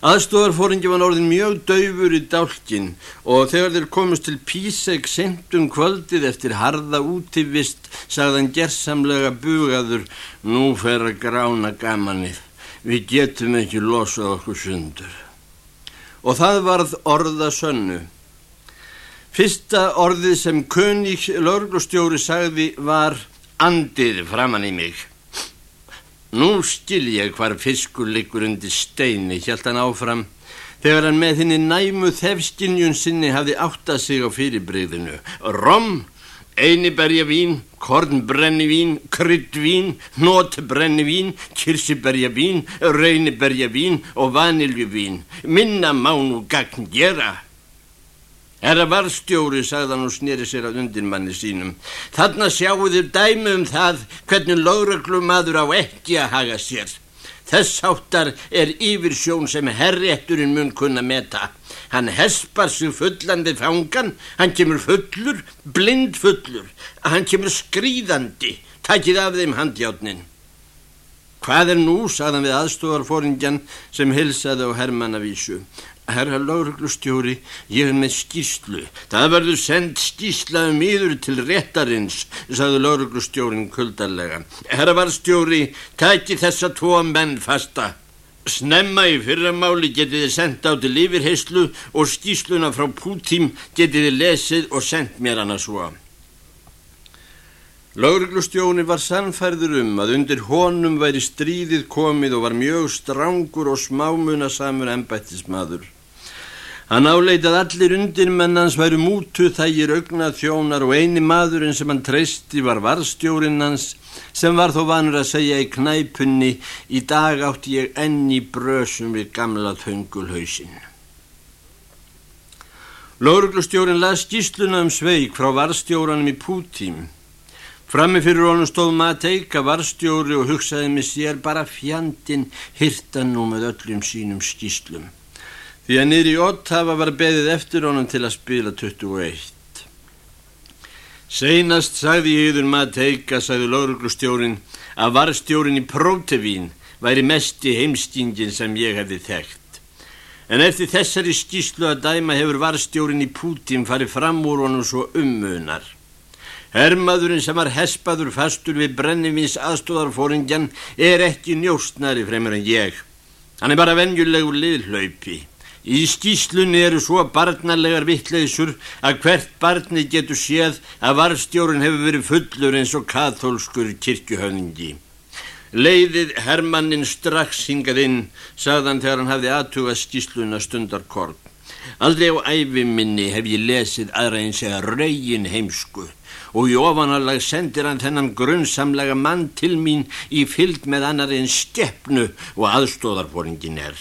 Aðstofarfóringi var orðin mjög daufur í dálkin og þegar þeir komist til Píseg sentum kvöldið eftir harða útivist sagðan gerðsamlega bugaður nú fer að grána gamanið. Við getum ekki losað okkur sundur. Og það varð orða sönnu. Fyrsta orðið sem König lörglustjóri sagði var andið framann í mig. Nú skil ég hvar fiskur liggur undir steini, hjælt hann áfram, þegar hann með henni næmu þefskinjun sinni hafði áttað sig á fyrirbreyðinu. Rom, einiberjavín, kornbrennivín, kryddvín, nótbrennivín, kirsiberjavín, reyniberjavín og vaniljuvín. Minna má nú gagn gera. Herra varstjóri, sagðan og snýri sér að undirmanni sínum. Þarna sjáu þér dæmi um það hvernig lögreglumadur á ekki að haga sér. Þess áttar er yfirsjón sem herrétturinn mun kunna meta. Hann hespar sig fullandi fangan, hann kemur fullur, blind fullur, hann kemur skrýðandi, takið af þeim handjátnin. Hvað er nú, sagðan við aðstofarfóringjan sem hilsaði á Hermannavísu. Herra lauruglustjóri, ég er með skýslu. Það verður sendt skýslaðu miður til réttarins, sagði lauruglustjórin kuldarlega. Herra varstjóri, taki þessa tvo menn fasta. Snemma í fyrramáli getið þið sendt á til yfirheyslu og skýsluna frá Pútím getið þið lesið og sendt mér hana svo. Lauruglustjóni var sannfærður um að undir honum væri stríðið komið og var mjög strángur og smámunasamur ennbættismadur. Hann áleitað allir undirmennans væru mútu þægir augna þjónar og eini maðurinn sem hann treysti var varstjórin hans sem var þó vanur að segja í knæpunni í dag átti ég enni brösum við gamla þöngulhausin. Lóruglustjórin las gísluna um sveik frá varstjóranum í Pútím. Frammi fyrir honum stóð Mateika varstjóri og hugsaði með sér bara fjandin hirtan nú með öllum sínum skíslum því að niður í Ottawa var beðið eftir honum til að spila 21. Seinast sagði yfir maður teika, sagði lauruglustjórin, að varstjórin í Prótevín væri mest í heimstingin sem ég hefði þekkt. En eftir þessari skíslu að dæma hefur varstjórin í Pútín farið fram úr honum svo ummunar. Hermaðurinn sem var hespaður fastur við brennivins aðstóðarfóringjan er ekki njóstnari fremur en ég. Hann er bara venjulegur liðhlaupi. Í skýslunni eru svo barnalegar vittleysur að hvert barni getur séð að varstjórun hefur verið fullur eins og katholskur kirkjuhöfningi. Leiðið Hermannin strax hingað inn, sagðan þegar hann hafði aðtuga skýsluna stundarkorn. Aldrei á æfi minni hef ég lesið aðra eins eða raugin heimsku og í ofanalag sendir hann þennan grunnsamlega mann til mín í fylg með annar en steppnu og aðstóðarfóringin er.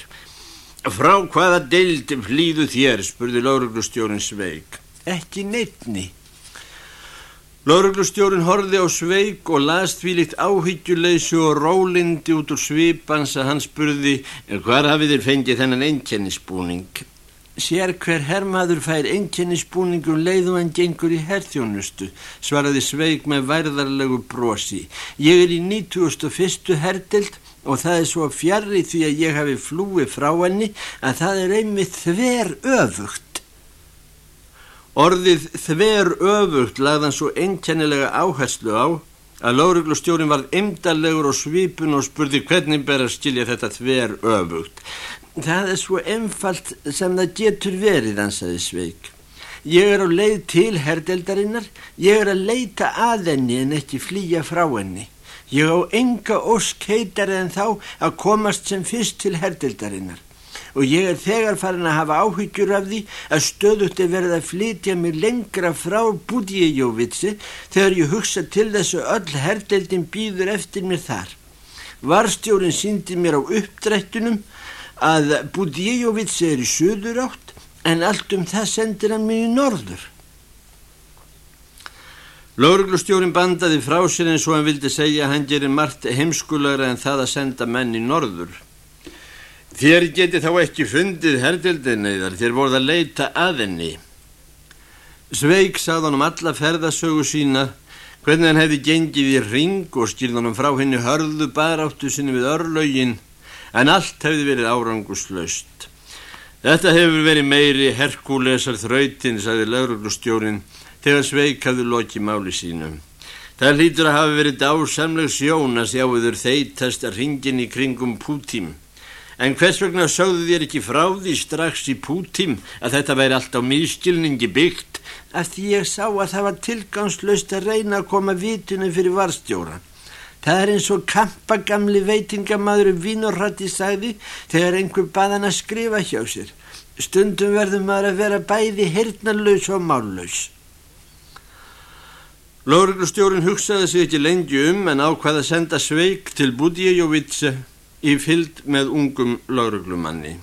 Frá hvaða deildi flýðu þér, spurði lauruglustjórin Sveig. Ekki neittni. Lauruglustjórin horfi á Sveig og last því líkt áhyggjuleysu og rólindi út úr svipans að hann spurði hvar hafið þér fengið þennan einkennisbúning? Sér hver herrmaður fær einkennisbúningur um leið og hann gengur í herþjónustu, svaraði Sveig með værðarlegu brosi. Ég er í 91. herdild og það er svo fjarrri því að ég hafi flúi frá henni að það er einmitt þver öfugt. Orðið þver öfugt lagðan svo einkennilega áherslu á að láruglustjórin var eimdalegur og svipun og spurði hvernig ber að skilja þetta þver öfugt. Það er svo einfalt sem það getur verið, ansaði Sveig. Ég er á leið til herdeldarinnar, ég er að leita að henni en ekki flýja frá henni. Ég á enga ósk heitar en þá að komast sem fyrst til herdildarinnar og ég er þegar farin að hafa áhyggjur af því að stöðutti verða að flytja mig lengra frá Budjejóvitsi þegar ég hugsa til þessu öll herdildin býður eftir mér þar. Varstjórin síndi mér á uppdrættunum að Budjejóvitsi er í söður átt en allt um það sendir hann mig í norður. Lóruglustjórin bandaði frá sér eins og hann vildi segja að hann gerir margt heimskulegra en það að senda menn í norður. Þér geti þá ekki fundið herdildinni þar þér voruð að leita að henni. Sveig sagði hann um alla ferðasögu sína hvernig hann hefði gengið í ring og skilði hann frá henni hörðu baráttu sinni við örlögin en allt hefði verið áranguslaust. Þetta hefur verið meiri herkulesar þrautin, sagði lauruglustjórin, þegar sveikaðu loki máli sínum. Það hlýtur að hafa verið dásamleg sjón að sjáuður þeitast að ringin í kringum Pútím. En hvers vegna sögðu þér ekki frá því strax í Pútím að þetta væri allt á mískilningi byggt? Að því ég sá að það var tilgangslöst að reyna að koma vitunum fyrir varstjóra. Það er eins og kampagamli veitingamadur Vínurratti sagði þegar einhver baðan að skrifa hjá sér. Stundum verður maður að vera bæði hirtnarlaus og mállaus. Lóreglustjórin hugsaði sig ekki lengi um en ákvaði að senda sveik til Budjejóvitse í fyllt með ungum lóreglumanni.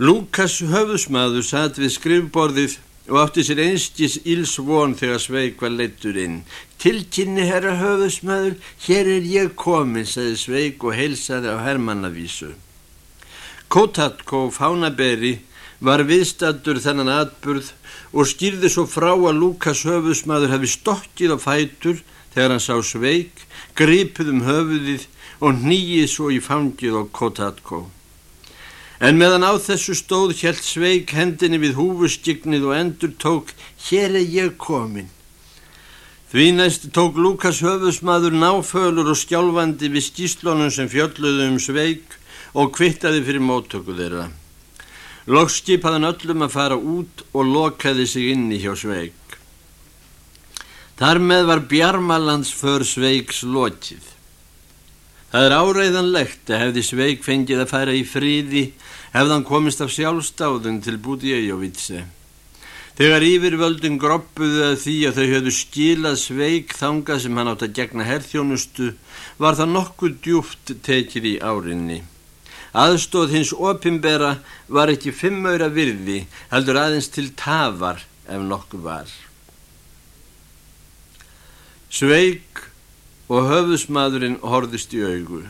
Lukas höfusmaður satt við skrifborðið og átti sér einskis íls von þegar Sveig var leittur inn. Tilkynni herra höfusmaður, hér er ég komin, sagði Sveig og heilsaði á Hermannavísu. Kotatko Fánaberi var viðstattur þennan atburð og skýrði svo frá að Lukas höfusmaður hefði stokkið á fætur þegar hann sá Sveig, gripið um höfuðið og nýið svo í fangið á Kotatko. En meðan á þessu stóð hjælt sveik hendinni við húfustygnið og endur tók hér er ég komin. Því næst tók Lukas höfusmaður náfölur og skjálfandi við skýslunum sem fjölluðu um sveik og kvittaði fyrir móttöku þeirra. Lóks skipaðan öllum að fara út og lokaði sig inni hjá sveik. Þar með var Bjarmalands för sveiks lokið. Það er áreiðanlegt að hefði sveik fengið að fara í fríði hefðan komist af sjálfstáðun til Budjejóvitse. Þegar yfirvöldin groppuði að því að þau höfðu skilað sveik þangað sem hann átt að gegna herþjónustu var það nokkuð djúft tekið í árinni. Aðstóð hins opimbera var ekki fimmauðra virði heldur aðeins til tafar ef nokkuð var. Sveik og höfusmaðurinn horðist í augu.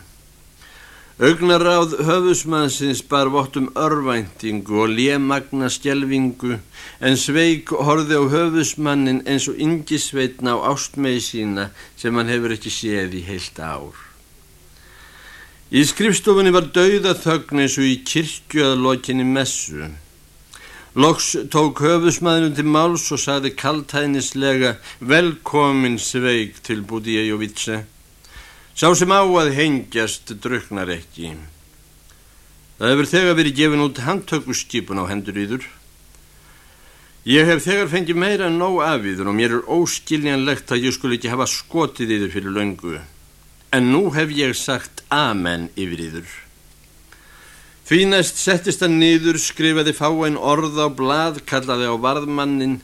Augnaráð höfusmannsins bar vottum örvæntingu og lémagna skjelvingu en sveik horði á höfusmannin eins og yngisveitna á ástmegi sína sem hann hefur ekki séð í heilt ár. Í skrifstofunni var dauða þögn eins og í kirkju að lokinni messu. Loks tók höfusmaðurinn til máls og saði kaltænislega velkomin sveik til Budíajovitse. Sá sem á að hengjast druknar ekki. Það hefur þegar verið gefin út handtökuskipun á hendur yður. Ég hef þegar fengið meira en nóg af yður og mér er óskiljanlegt að ég skul ekki hafa skotið yður fyrir löngu. En nú hef ég sagt amen yfir yður. Því næst settist hann niður, skrifaði fáein orð á blað, kallaði á varðmannin,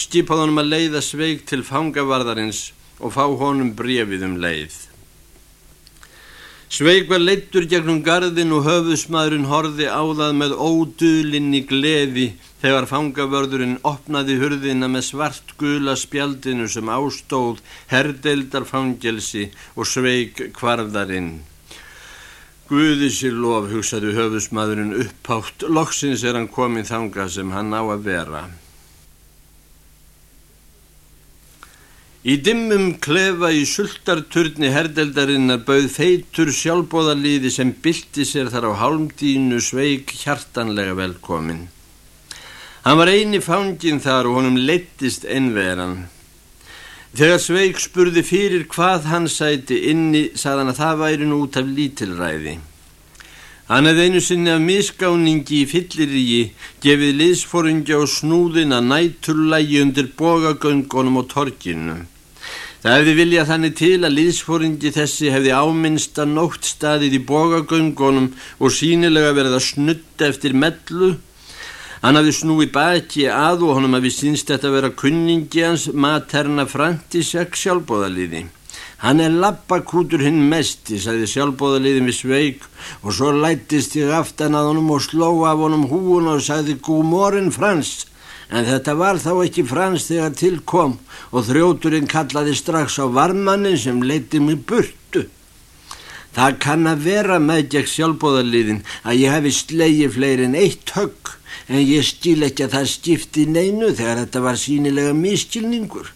skipaði honum að leiða sveig til fangavarðarins og fá honum brefið um leið. Sveig var leittur gegnum gardin og höfusmaðurinn horfi á það með ódulinni gleði þegar fangavörðurinn opnaði hurðina með svart gula spjaldinu sem ástóð herdeldarfangelsi og sveig kvarðarinn. Guði sér lof, hugsaði höfusmaðurinn upphátt, loksins er hann komið þanga sem hann á að vera. Í dimmum klefa í sultarturni herdeldarinnar bauð feitur sjálfbóðaliði sem bylti sér þar á hálmdínu sveik hjartanlega velkomin. Hann var eini fangin þar og honum leittist einveran. Þegar sveik spurði fyrir hvað hann sæti inni, saðan að það væri nú út af lítilræði. Hann hefði einu sinni af misgáningi í fylliríi gefið liðsforingja og snúðina nætturlægi undir bogagöngunum og torkinu. Það hefði viljað þannig til að liðsfóringi þessi hefði áminnsta nótt staðið í bógagöngunum og sínilega verið að snutta eftir mellu. Hann hafði snúið baki að og honum hafði sínst þetta að vera kunningi hans materna Frantisek sjálfbóðaliði. Hann er lappakútur hinn mesti, sagði sjálfbóðaliðin við sveik og svo lættist ég aftan að honum og sló af honum húun og sagði Gú morin Frans en þetta var þá ekki frans þegar tilkom og þrjóturinn kallaði strax á varmannin sem leiti mig burtu. Það kann að vera meðgjæk sjálfbóðarliðin að ég hefi slegið fleiri en eitt högg en ég stíl ekki að það skipti neinu þegar þetta var sínilega miskilningur.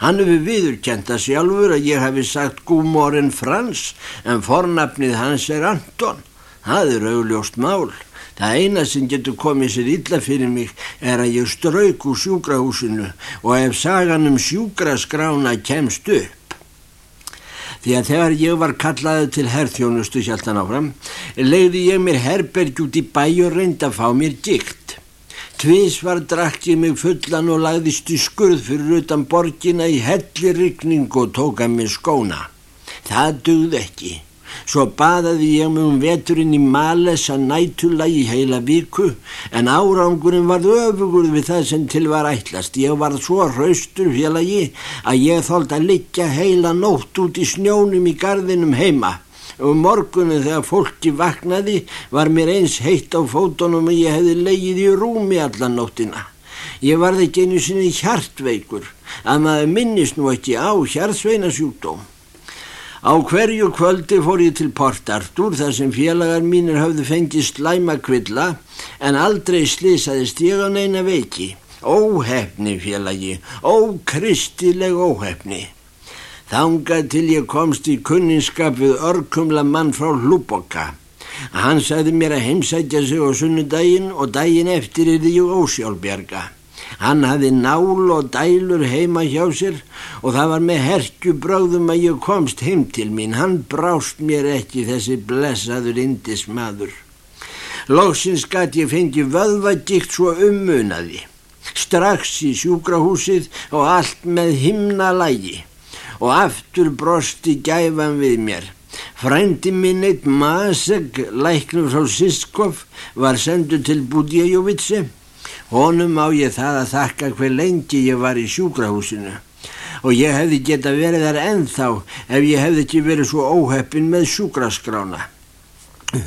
Hann hefur viðurkjenta sjálfur að ég hefi sagt Gúmórin Frans en fornafnið hans er Anton. Það er augljóst mál. Það eina sem getur komið sér illa fyrir mig er að ég strauk úr sjúkrahúsinu og ef sagan um sjúkraskrána kemst upp. Því að þegar ég var kallaði til herrþjónustu sjálftan áfram, leiði ég mér herberg út í bæ og reyndi að fá mér gikt. Tvis var drakk ég mig fullan og lagðist í skurð fyrir utan borgina í hellirrykning og tóka mér skóna. Það dugði ekki. Svo baðaði ég mig um veturinn í Malesa nætula í heila viku en árangurinn varð öfugur við það sem til var ætlast. Ég varð svo hraustur félagi að ég þóld að liggja heila nótt út í snjónum í gardinum heima. Og morgunum þegar fólki vaknaði var mér eins heitt á fótonum og ég hefði leigið í rúmi allan nóttina. Ég varði ekki einu sinni hjartveikur að maður minnist nú ekki á hjartsveinasjúkdóm. Á hverju kvöldi fór ég til Port Artur þar sem félagar mínir hafðu fengið slæmakvilla en aldrei slísaðist ég á neina veiki. Óhefni félagi, ókristileg óhefni. Þangað til ég komst í kunninskap við örkumla mann frá Hlúboka. Hann sagði mér að heimsætja sig á sunnudaginn og daginn eftir er því ósjálfbjarga. Hann hafði nál og dælur heima hjá sér og það var með herkjubröðum að ég komst heim til mín. Hann brást mér ekki þessi blessaður indis maður. Lóksins gæti ég fengi vöðvagikt svo ummunaði. Strax í sjúkrahúsið og allt með himna lægi og aftur brosti gæfan við mér. Frændi minn eitt Masek, læknur frá Siskov, var sendu til Budjajovitsi Honum á ég það að þakka hver lengi ég var í sjúkrahúsinu og ég hefði geta verið þar ennþá ef ég hefði ekki verið svo óheppin með sjúkraskrána.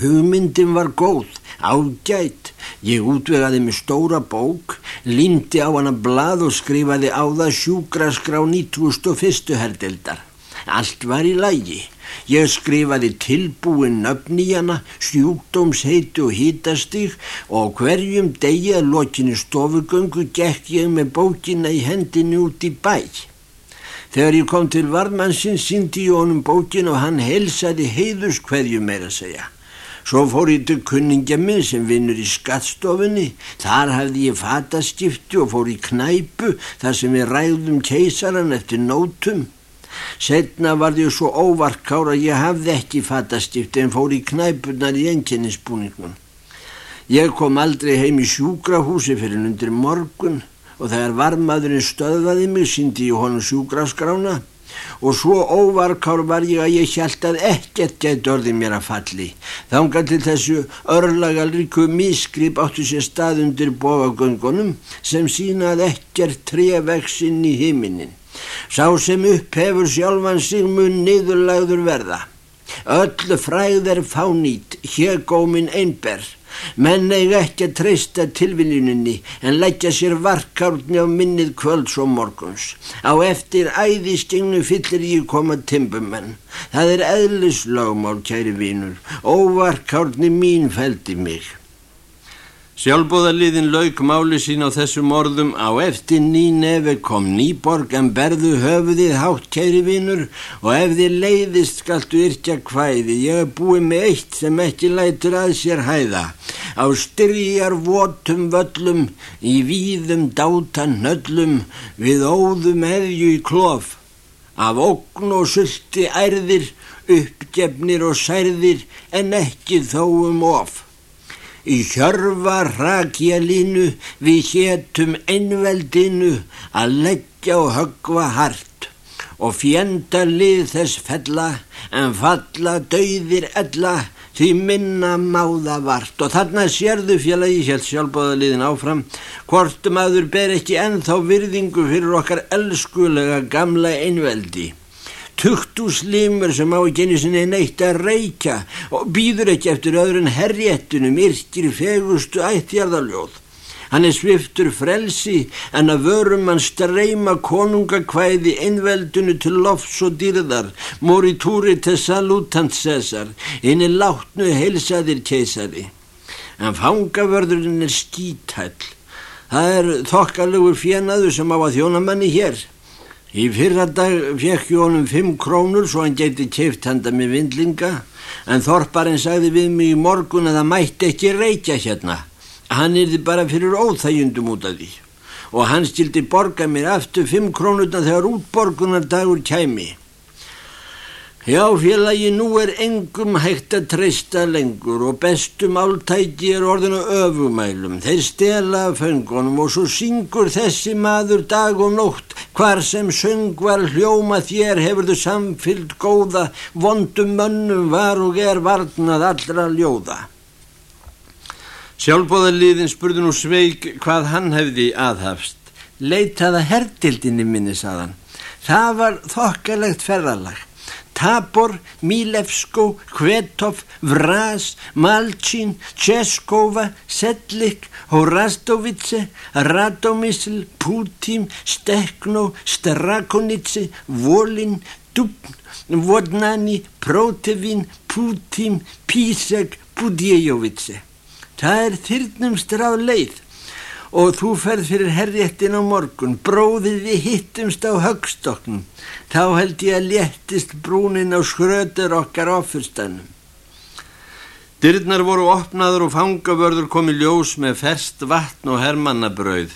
Hugmyndin var góð, ágætt, ég útvegaði með stóra bók, lindi á hana blað og skrifaði á það sjúkraskrá 91. herdeldar. Allt var í lægi. Ég skrifaði tilbúin nöfn í hana, sjúkdómsheiti og hítastík og hverjum degi að lokinu stofugöngu gekk ég með bókina í hendinu út í bæ. Þegar ég kom til varmannsins síndi ég honum bókin og hann helsaði heiðus hverju meira segja. Svo fór ég til kunningja minn sem vinnur í skattstofunni. Þar hafði ég fataskipti og fór í knæpu þar sem við ræðum keisaran eftir nótum. Setna var því svo óvarkára að ég hafði ekki fattastift en fór í knæpunar í enginninsbúningnum. Ég kom aldrei heim í sjúkrahúsi fyrir undir morgun og þegar varmaðurinn stöðvaði mig síndi ég honum sjúkraskrána og svo óvarkár var ég að ég hjælt að ekkert gæti orðið mér að falli. Þángar til þessu örlagalriku mískrip áttu sér stað undir bóagöngunum sem sínað ekkert trefexinn í himinin. Sá sem upphefur sjálfan sig mun niðurlagður verða. Öll fræð er fánít, hér gómin einber. Menn eiga ekki að treysta tilviljuninni en leggja sér varkárni á minnið kvölds og morguns. Á eftir æðistingnu fyllir ég koma timbumenn. Það er eðlislagmál, kæri vínur. Óvarkárni mín feldi mig. Sjálfbóðaliðin lauk máli sín á þessum orðum. Á eftir nýnefi kom nýborg en berðu höfuðið hátt kæri vinnur og ef þið leiðist skaltu yrkja hvæði ég er búið með eitt sem ekki lætur að sér hæða. Á styrjar votum völlum í víðum dátan nöllum við óðum hefju í klof. Af ógn og sulti ærðir uppgefnir og særðir en ekki þó um of Í hjörfa rakjalínu við hétum einveldinu að leggja og högva hart. Og fjenda lið þess fella en falla dauðir ella því minna máða vart. Og þarna sérðu fjalagi hér sjálfbóðaliðin áfram hvort maður ber ekki ennþá virðingu fyrir okkar elskulega gamla einveldi tuktuslimur sem á ekki einu sinni neitt að reykja og býður ekki eftir öðrun herréttunum yrkir fegustu ættjarðaljóð. Hann er sviftur frelsi en að vörum hann streyma konungakvæði einveldunu til lofts og dýrðar, moritúri til salutant Cæsar, eini látnu heilsaðir keisari. En fangavörðurinn er skítæll. Það er þokkalugur fjenaðu sem á að þjóna manni hér. Í fyrra dag fekk honum fimm krónur svo hann geti keift handa með vindlinga En Þorparinn sagði við mig í morgun að það mætti ekki reykja hérna. Hann er þið bara fyrir óþægjundum út af því. Og hann stildi borga mér aftur fimm krónutna þegar útborgunar dagur kæmi. Já, félagi, nú er engum hægt að treysta lengur og bestum áltæki er orðinu öfumælum. Þeir stela föngunum og svo syngur þessi maður dag og nótt. Hvar sem söng var hljóma þér hefur þau samfyllt góða, vondum mönnum var og er varnað allra ljóða. Sjálfbóðaliðin spurði nú Sveig hvað hann hefði aðhafst. Leitaða herdildinni minni, saðan. Það var þokkalegt ferðalag. Tabor, Milevsko, Hvetov, Vras, Malčin, Českova, Sedlik, Horastovice, Radomisl, Putin, Stekno, Strakonice, Volin, Dubn, Vodnani, Protevin, Putin, Písek, Budjejovice. Það er þyrnumstur á leið og þú ferð fyrir herréttin á morgun, bróðið við hittumst á högstoknum. Þá held ég að léttist brúnin á skröður okkar ofurstanum. Dyrnar voru opnaður og fangavörður komi ljós með ferst vatn og hermannabrauð.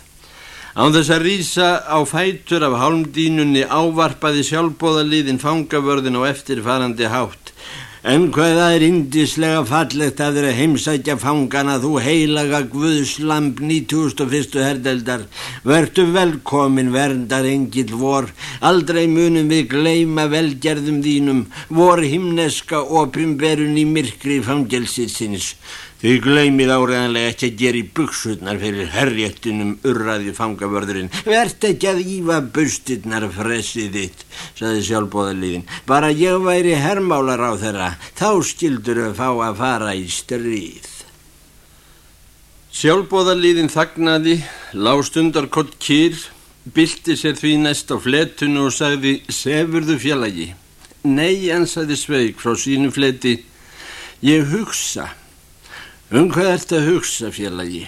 Án þess að rýsa á fætur af hálmdínunni ávarpaði sjálfbóðaliðin fangavörðin á eftirfarandi hátt. En hvað það er indislega fallegt að þeirra heimsækja fangana þú heilaga Guðslamb 91. herdeldar. Vertu velkomin verndar engil vor, aldrei munum við gleima velgerðum þínum, vor himneska opimberun í myrkri fangelsitsins. Þið gleymið áreðanlega ekki að gera í buksutnar fyrir herréttinum urraði fangavörðurinn. Vert ekki að ífa bustinnar fressið þitt, saði sjálfbóðaliðin. Bara ég væri hermálar á þeirra, þá skildur þau fá að fara í stríð. Sjálfbóðaliðin þagnaði, lástundar kott kýr, bylti sér því næst á fletunu og sagði, sefurðu fjallagi? Nei, ansaði Sveig frá sínu fleti, ég hugsa. Um hvað ert að hugsa félagi?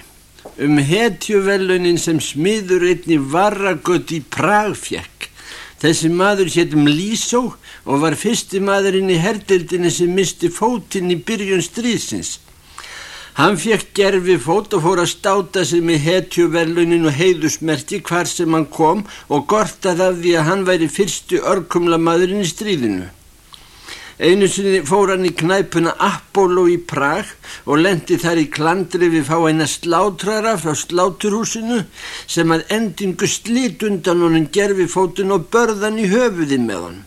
Um hetjuvelunin sem smiður einni varragött í Pragfjekk. Þessi maður héttum Lísó og var fyrsti maðurinn í herdildinni sem misti fótinn í byrjun stríðsins. Hann fekk gerfi fót og fór að státa sig með hetjuvelunin og heiðusmerti hvar sem hann kom og gortað af því að hann væri fyrsti örkumla maðurinn í stríðinu. Einu sinni fór hann í knæpuna Apollo í Prag og lendi þar í klandri við fá eina slátrara frá sláturhúsinu sem að endingu slit undan honum gerfi fótun og börðan í höfuði með hann.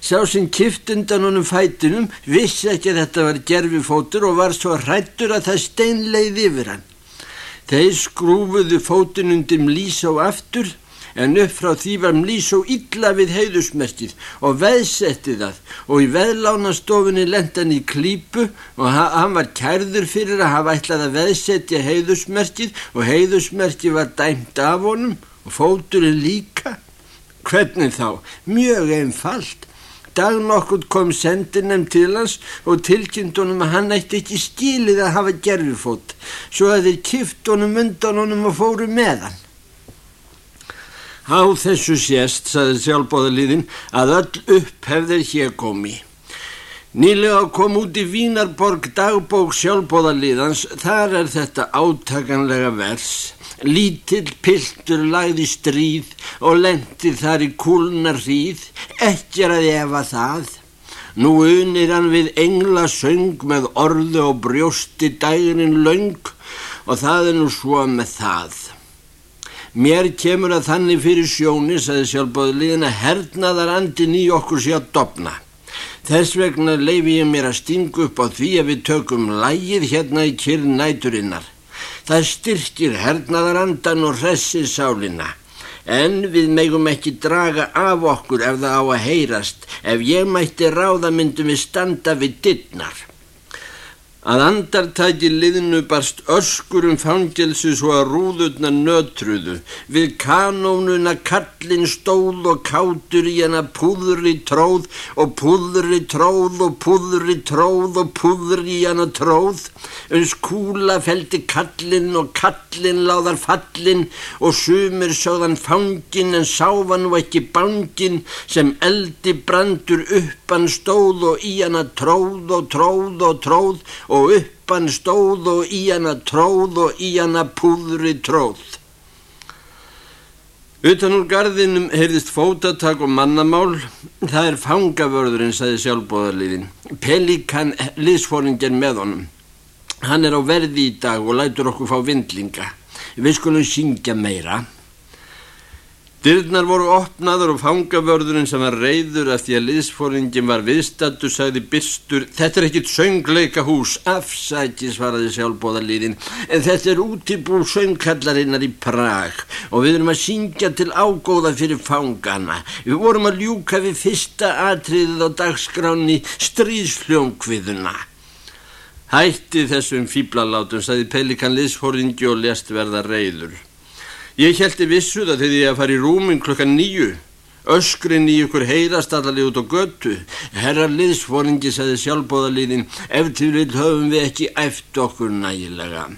Sá sem kift undan honum fætinum vissi ekki að þetta var gerfi fótur og var svo hrættur að það steinleiði yfir hann. Þeir skrúfuðu fótun undir lís á aftur en upp frá því var Mlí svo illa við heiðusmerkið og veðsetti það og í veðlánastofunni lenda hann í klípu og hann var kærður fyrir að hafa ætlað að veðsetja heiðusmerkið og heiðusmerkið var dæmt af honum og fóturinn líka. Hvernig þá? Mjög einfalt. Dag nokkur kom sendinem til hans og tilkynnt honum að hann ætti ekki skilið að hafa gerfifót svo að þeir kift honum undan honum og fóru með hann. Á þessu sést, saði sjálfbóðaliðin, að öll upp hefðir hér komi. Nýlega kom út í Vínarborg dagbók sjálfbóðaliðans, þar er þetta átakanlega vers. Lítill piltur lagði stríð og lendi þar í kúlnar hríð, ekki að efa það. Nú unir hann við engla söng með orðu og brjósti dæginin laung og það er nú svo með það. Mér kemur að þannig fyrir sjóni, saði sjálfbóðliðin, að hernaðar andin í okkur sé að dopna. Þess vegna leifi ég mér að stingu upp á því að við tökum lægið hérna í kyrn næturinnar. Það styrkir hernaðar andan og hressir sálina. En við megum ekki draga af okkur ef það á að heyrast. Ef ég mætti ráða myndum við standa við dittnar. Að andartæki liðinu barst öskurum fangelsi svo að rúðurna nötruðu. Við kanónuna kallin stóð og kátur í hana púðri tróð og púðri tróð og púðri tróð og púðri í hana tróð. Uns kúla feldi kallin og kallin láðar fallin og sumir sjóðan fangin en sáfan og ekki bangin sem eldi brandur uppan stóð og í hana tróð og tróð og tróð og uppan stóð og í hana tróð og í hana púðri tróð. Utan úr gardinum heyrðist fótatak og mannamál. Það er fangavörðurinn, sagði sjálfbóðarliðin. Pelikan liðsfóringen með honum. Hann er á verði í dag og lætur okkur fá vindlinga. Við skulum syngja meira. Dyrnar voru opnaður og fangavörðurinn sem var reyður af því að liðsfóringin var viðstattur sagði byrstur Þetta er ekkit söngleika hús, afsæti svaraði sjálfbóðaliðin en þetta er útibú söngkallarinnar í Prag og við erum að syngja til ágóða fyrir fangana. Við vorum að ljúka við fyrsta atriðið á dagskráni stríðsljónkviðuna. Hætti þessum fýblalátum sagði Pelikan liðsfóringi og lest verða reyður. Ég heldi vissuð að þegar ég að fara í rúmin klokkan nýju, öskrin í ykkur heyrast allalegi út á götu. Herra liðsforingi sagði sjálfbóðaliðin, ef til vil höfum við ekki eftir okkur nægilega.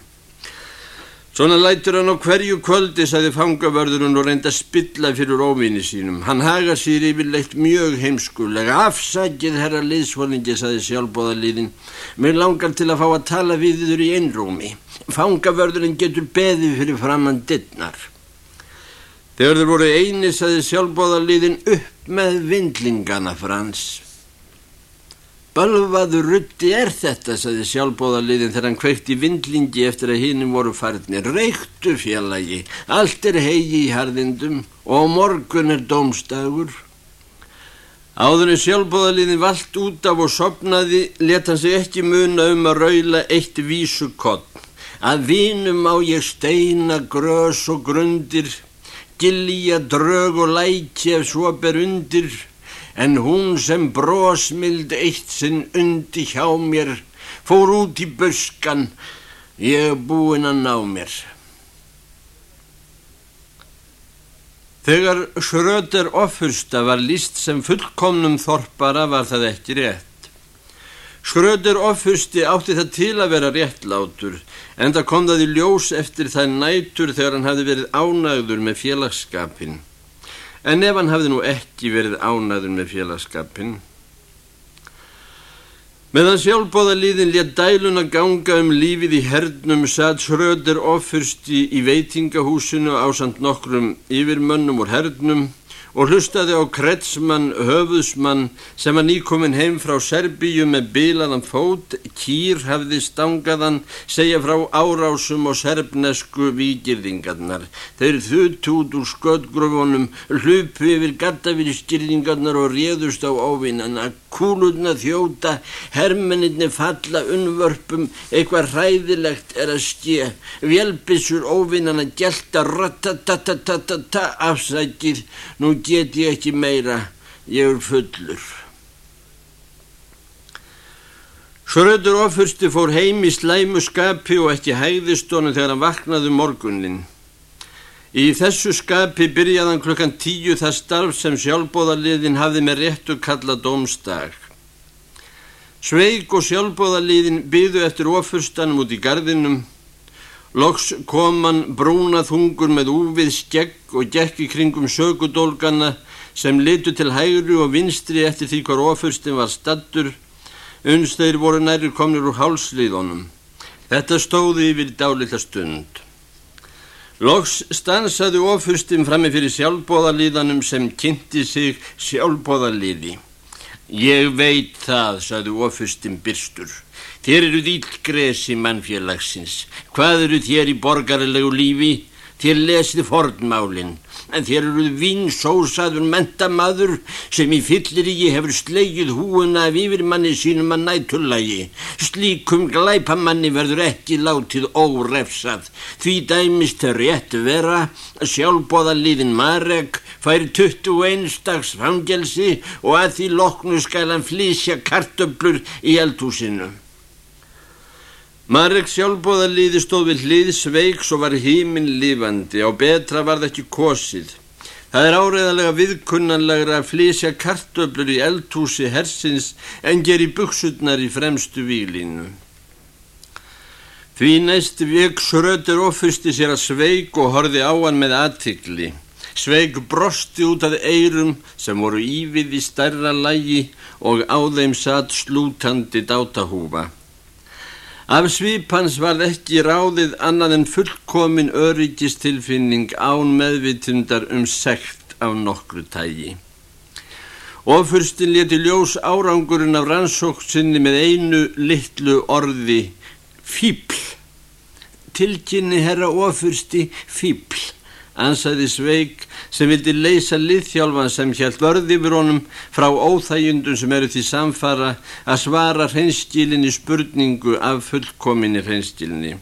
Svona lætur hann á hverju kvöldi, sagði fangavörðurinn og reynda spilla fyrir óvinni sínum. Hann haga sér yfirleitt mjög heimskulega. Afsækið herra liðsforingi, sagði sjálfbóðaliðin. Mér langar til að fá að tala við þur í einrúmi. Fangavörðurinn getur beðið fyrir framann dittnar. Þegar þeir voru eini saði sjálfbóðaliðin upp með vindlingana frans. Bölvaður rutti er þetta, saði sjálfbóðaliðin þegar hann kveikti vindlingi eftir að hinnum voru farnir. Reyktu félagi, allt er hegi í harðindum og morgun er dómstagur. Áðurinn sjálfbóðaliðin vald út af og sopnaði, let hann sig ekki muna um að raula eitt vísu kott. Að vinum á ég steina, grös og grundir, gilja drög og læki ef svo ber undir, en hún sem brósmild eitt sinn undi hjá mér, fór út í buskan, ég búinn að ná mér. Þegar Schröder ofursta var líst sem fullkomnum þorpara var það ekki rétt. Schröder ofursti átti það til að vera réttlátur en það kom það í ljós eftir það nætur þegar hann hafði verið ánægður með félagskapin. En ef hann hafði nú ekki verið ánægður með félagskapin, Meðan sjálfbóðaliðin létt dæluna ganga um lífið í hernum satt Schröder ofursti í veitingahúsinu á samt nokkrum yfirmönnum úr hernum og hlustaði á kretsmann, höfuðsmann sem var nýkominn heim frá Serbíu með bilaðan fót, kýr hafði stangaðan, segja frá árásum og serbnesku vikirðingarnar. Þeir þutt út úr sköldgrufunum, hlupu yfir gattafyrskirðingarnar og réðust á óvinnana, kúlurna þjóta, hermenninni falla unnvörpum, eitthvað hræðilegt er að stje, vélbissur óvinnana gelta, ratatatatata, afsækir, nú get ég ekki meira, ég er fullur. Söröður ofursti fór heim í slæmu skapi og ekki hæðist honum þegar hann vaknaði morgunin. Í þessu skapi byrjaði hann klukkan tíu það starf sem sjálfbóðaliðin hafði með réttu kalla dómstag. Sveig og sjálfbóðaliðin byðu eftir ofurstanum út í gardinum. Loks kom hann brúnað hungur með úvið skegg og gekk í kringum sökudólgana sem litu til hægri og vinstri eftir því hvar ofurstin var stattur. Uns þeir voru næri komnir úr hálsliðunum. Þetta stóði yfir dálita stund. Loks stansaði ofurstin frammi fyrir sjálfbóðaliðanum sem kynnti sig sjálfbóðaliði. Ég veit það, saði ofurstin byrstur. Þér eru dýlgresi mannfélagsins. Hvað eru þér í borgarlegu lífi? Þér lesið fornmálinn. En þér eru vinsósaður mentamaður sem í fyllirígi hefur slegið húuna af yfirmanni sínum að nættulægi. Slíkum glæpamanni verður ekki látið órefsað. Því dæmist er rétt vera að sjálfbóða liðin Marek fær 21 dags fangelsi og að því loknu skal hann flísja kartöblur í eldhúsinu. Marek sjálfbóðarliði stóð við hlið sveiks og var híminn lífandi, á betra var það ekki kosið. Það er áreðalega viðkunnanlegra að flísja kartöflur í eldhúsi hersins en geri buksutnar í fremstu výlínu. Því næst vek sröður ofusti sér að sveik og horfi á hann með aðtikli. Sveik brosti út af eirum sem voru ívið í stærra lægi og á þeim satt slútandi dátahúfa. Af svipans var ekki ráðið annað en fullkomin öryggistilfinning án meðvitundar um sekt af nokkru tægi. Ofurstin leti ljós árangurinn af rannsóksinni með einu litlu orði fíbl. Tilkynni herra ofursti fíbl ansaði Sveig sem vildi leysa liðþjálfan sem hjælt vörði yfir honum frá óþægjundum sem eru því samfara að svara hreinskilinni spurningu af fullkominni hreinskilinni.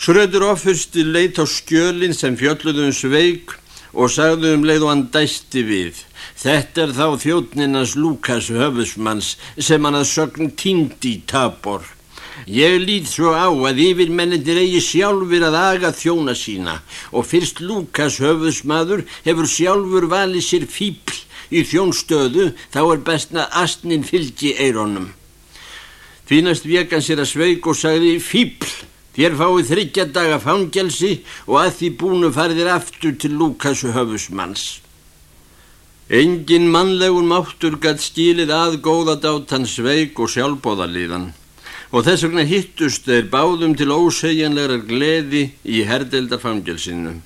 Sröður ofursti leit á skjölinn sem fjölluðum um Sveig og sagði um leið og hann dæsti við. Þetta er þá þjótninans Lukas höfusmanns sem hann að sögn týndi í tabor. Ég lít svo á að yfirmennindir eigi sjálfur að aga þjóna sína og fyrst Lukas höfusmaður hefur sjálfur valið sér fíbl í þjónstöðu þá er bestna astnin fylgi eironum. Þínast vekan sér að sveik og sagði fíbl, þér fáið þryggja daga fangelsi og að því búinu farðir aftur til Lukas höfusmanns. Engin mannlegun máttur gætt stílið að góða dátan sveik og sjálfbóðalíðan og þess vegna hittust þeir báðum til ósegjanlegar gleði í herdeldarfangelsinu.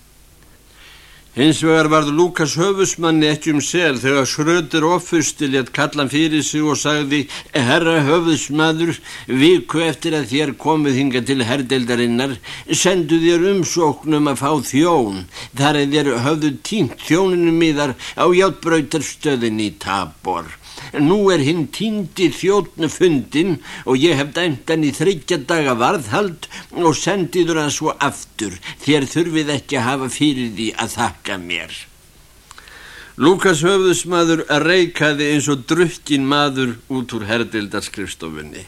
Hins vegar varð Lukas höfusmanni ekki um sel þegar Schröder ofustil ég kallan fyrir sig og sagði Herra höfusmaður, viku eftir að þér komið hinga til herdeldarinnar, sendu þér umsóknum að fá þjón. Þar er þér höfðu tínt þjóninu miðar á hjáttbröytarstöðinni í Tabor. Nú er hinn týndi þjóttnu fundin og ég hef dæmt hann í þryggja daga varðhald og sendiður hann svo aftur. Þér þurfið ekki að hafa fyrir því að þakka mér. Lukas höfðusmaður að reikaði eins og drukkin maður út úr herdeldarskrifstofunni.